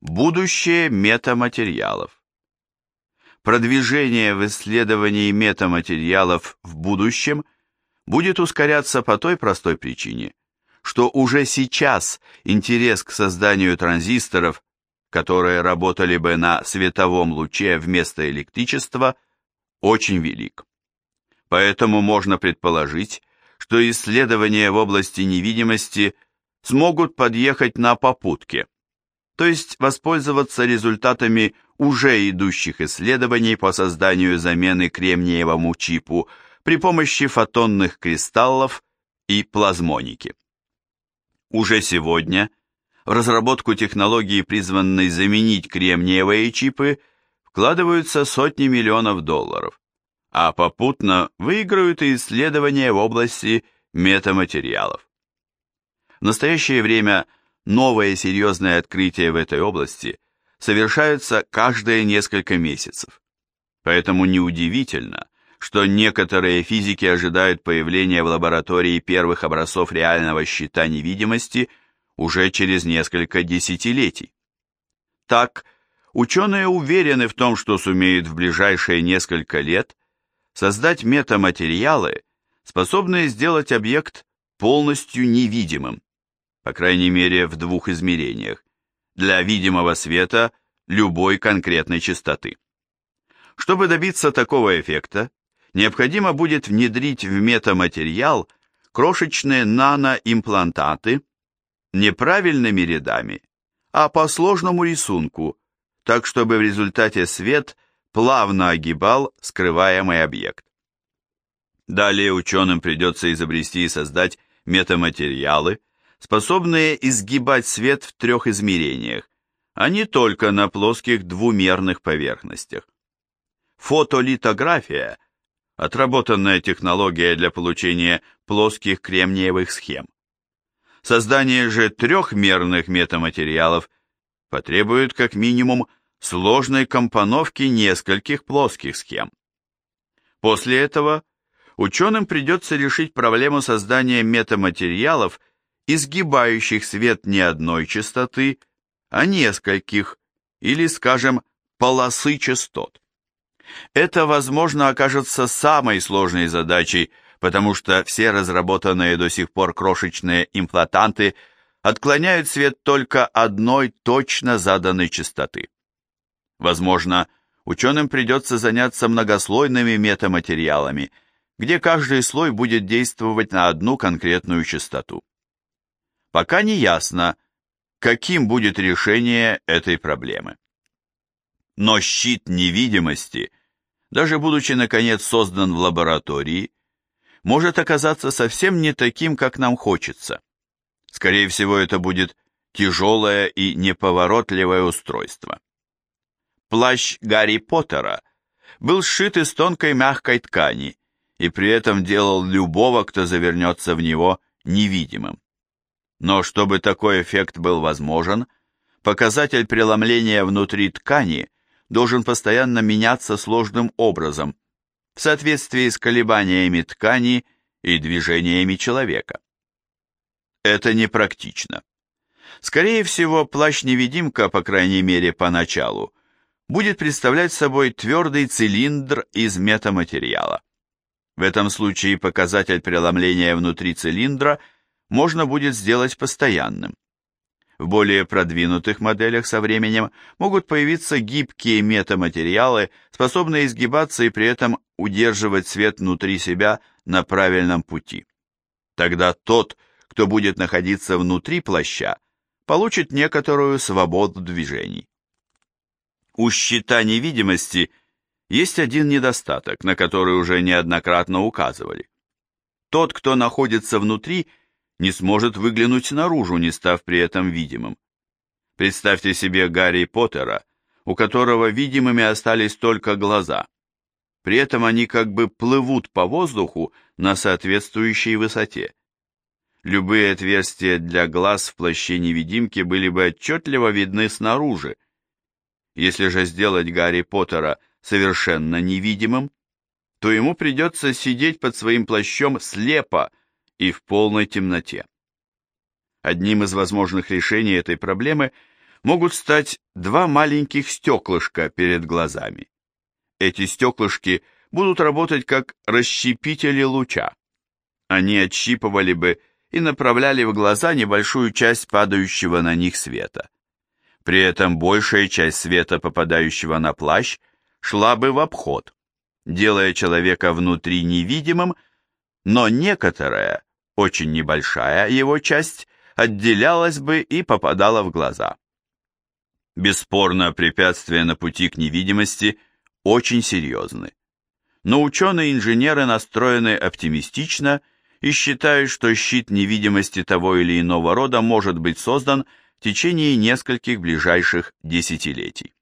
Будущее метаматериалов. Продвижение в исследовании метаматериалов в будущем будет ускоряться по той простой причине, что уже сейчас интерес к созданию транзисторов, которые работали бы на световом луче вместо электричества, очень велик. Поэтому можно предположить, что исследования в области невидимости смогут подъехать на попутке – то есть воспользоваться результатами уже идущих исследований по созданию замены кремниевому чипу при помощи фотонных кристаллов и плазмоники. Уже сегодня в разработку технологии, призванной заменить кремниевые чипы, вкладываются сотни миллионов долларов, а попутно выиграют и исследования в области метаматериалов. В настоящее время – новые серьезные открытия в этой области совершаются каждые несколько месяцев. Поэтому неудивительно, что некоторые физики ожидают появления в лаборатории первых образцов реального щита невидимости уже через несколько десятилетий. Так, ученые уверены в том, что сумеют в ближайшие несколько лет создать метаматериалы, способные сделать объект полностью невидимым по крайней мере в двух измерениях, для видимого света любой конкретной частоты. Чтобы добиться такого эффекта, необходимо будет внедрить в метаматериал крошечные наноимплантаты неправильными рядами, а по сложному рисунку, так чтобы в результате свет плавно огибал скрываемый объект. Далее ученым придется изобрести и создать метаматериалы, способные изгибать свет в трех измерениях, а не только на плоских двумерных поверхностях. Фотолитография – отработанная технология для получения плоских кремниевых схем. Создание же трехмерных метаматериалов потребует как минимум сложной компоновки нескольких плоских схем. После этого ученым придется решить проблему создания метаматериалов изгибающих свет не одной частоты, а нескольких, или, скажем, полосы частот. Это, возможно, окажется самой сложной задачей, потому что все разработанные до сих пор крошечные имплантанты отклоняют свет только одной точно заданной частоты. Возможно, ученым придется заняться многослойными метаматериалами, где каждый слой будет действовать на одну конкретную частоту пока не ясно, каким будет решение этой проблемы. Но щит невидимости, даже будучи наконец создан в лаборатории, может оказаться совсем не таким, как нам хочется. Скорее всего, это будет тяжелое и неповоротливое устройство. Плащ Гарри Поттера был сшит из тонкой мягкой ткани и при этом делал любого, кто завернется в него, невидимым. Но чтобы такой эффект был возможен, показатель преломления внутри ткани должен постоянно меняться сложным образом, в соответствии с колебаниями ткани и движениями человека. Это непрактично. Скорее всего, плащ-невидимка, по крайней мере поначалу, будет представлять собой твердый цилиндр из метаматериала. В этом случае показатель преломления внутри цилиндра – можно будет сделать постоянным. В более продвинутых моделях со временем могут появиться гибкие метаматериалы, способные изгибаться и при этом удерживать свет внутри себя на правильном пути. Тогда тот, кто будет находиться внутри плаща, получит некоторую свободу движений. У щита невидимости есть один недостаток, на который уже неоднократно указывали. Тот, кто находится внутри, не сможет выглянуть наружу, не став при этом видимым. Представьте себе Гарри Поттера, у которого видимыми остались только глаза. При этом они как бы плывут по воздуху на соответствующей высоте. Любые отверстия для глаз в плаще невидимки были бы отчетливо видны снаружи. Если же сделать Гарри Поттера совершенно невидимым, то ему придется сидеть под своим плащом слепо, и в полной темноте. Одним из возможных решений этой проблемы могут стать два маленьких стеклышка перед глазами. Эти стеклышки будут работать как расщепители луча. Они отщипывали бы и направляли в глаза небольшую часть падающего на них света. При этом большая часть света, попадающего на плащ, шла бы в обход, делая человека внутри невидимым, но некоторая, очень небольшая его часть отделялась бы и попадала в глаза. Бесспорно, препятствия на пути к невидимости очень серьезны. Но ученые-инженеры настроены оптимистично и считают, что щит невидимости того или иного рода может быть создан в течение нескольких ближайших десятилетий.